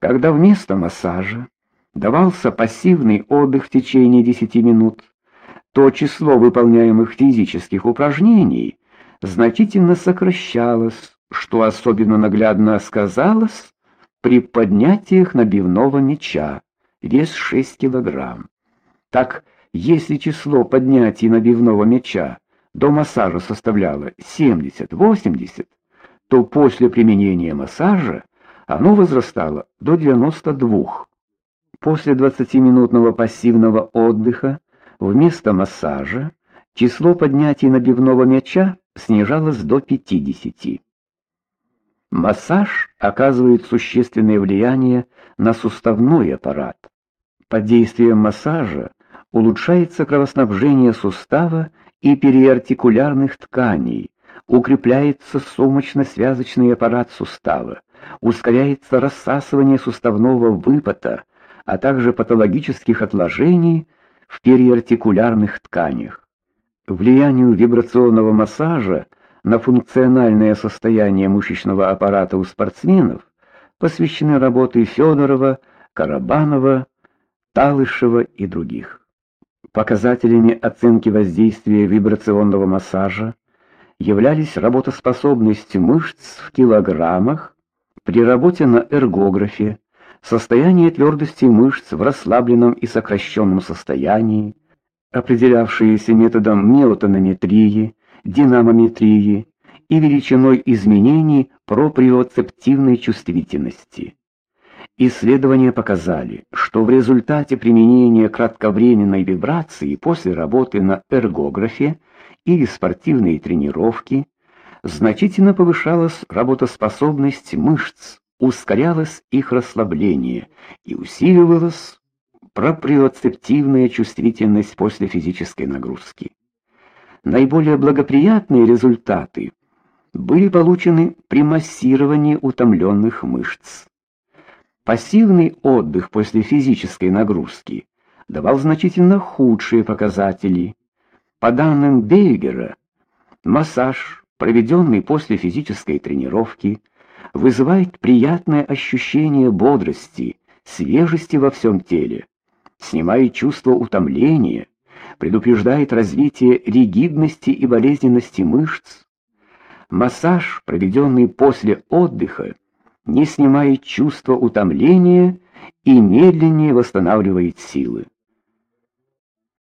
Когда вместо массажа давался пассивный отдых в течение 10 минут, то число выполняемых физических упражнений значительно сокращалось, что особенно наглядно сказалось при поднятиях набивного мяча, вес 6 килограмм. Так, если число поднятий набивного мяча до массажа составляло 70-80, то после применения массажа оно возрастало до 92. После 20-минутного пассивного отдыха вместо массажа число поднятий набивного мяча снижалось до 50. Массаж оказывает существенное влияние на суставной аппарат. Под действием массажа улучшается кровоснабжение сустава и периартикулярных тканей, укрепляется сумочно-связочный аппарат сустава, ускоряется рассасывание суставного выпота, а также патологических отложений в периартикулярных тканях. Влиянию вибрационного массажа на функциональное состояние мышечного аппарата у спортсменов посвящены работы Федорова, Карабанова, Талышева и других. Показателями оценки воздействия вибрационного массажа являлись работоспособность мышц в килограммах при работе на эргографе, состояние твердости мышц в расслабленном и сокращенном состоянии, определявшиеся методом миотонометрии, динамометрии и величиной изменений проприоцептивной чувствительности. Исследования показали, что в результате применения кратковременной вибрации после работы на эргографе или спортивной тренировки значительно повышалась работоспособность мышц, ускорялось их расслабление и усиливалась проприоцептивная чувствительность после физической нагрузки. Наиболее благоприятные результаты были получены при массировании утомленных мышц. Пассивный отдых после физической нагрузки давал значительно худшие показатели. По данным Бейгера, массаж, проведенный после физической тренировки, вызывает приятное ощущение бодрости, свежести во всем теле, снимает чувство утомления, предупреждает развитие ригидности и болезненности мышц. Массаж, проведенный после отдыха, не снимает чувство утомления и медленнее восстанавливает силы.